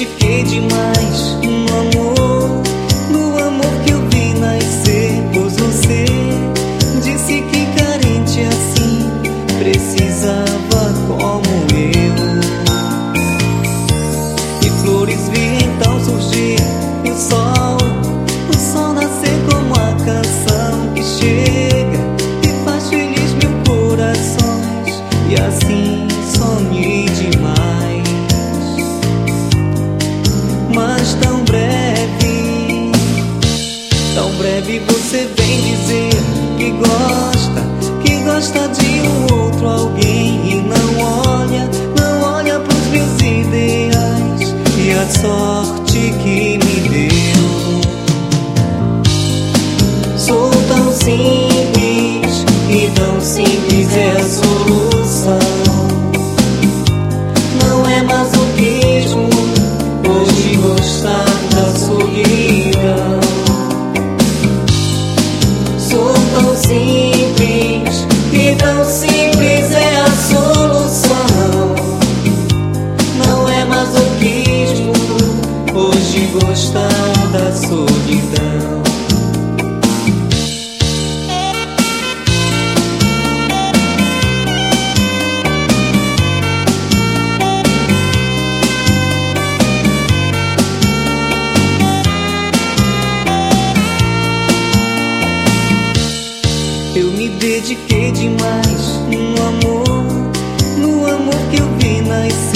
dediquei demais no amor, no amor que eu vi nascer. Pois você disse que carente assim precisava como eu. Breve você vem dizer que gosta, que gosta de um outro alguém e não olha, não olha pros meus ideais e a sorte que me deu. Sou tão simples e tão simples hoje gostar da solidão. Eu me dediquei demais no amor, no amor que eu vi nascer.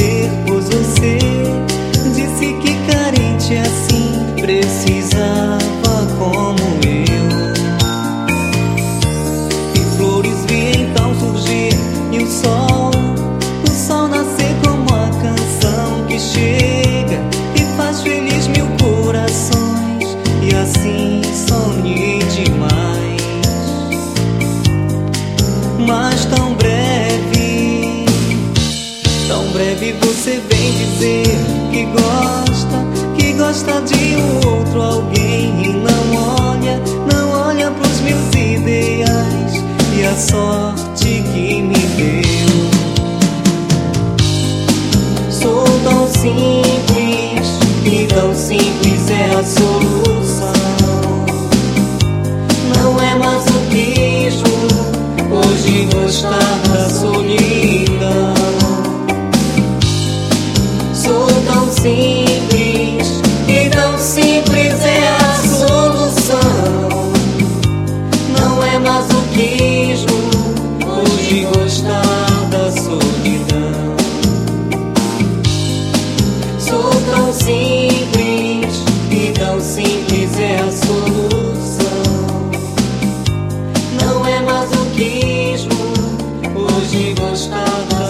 Breve você vem dizer que gosta, que gosta de um outro alguém e não olha, não olha pros meus ideais e a sorte que me deu. Sou tão simples e tão simples é a solução. Não é masoquismo hoje gostar hoje solidão.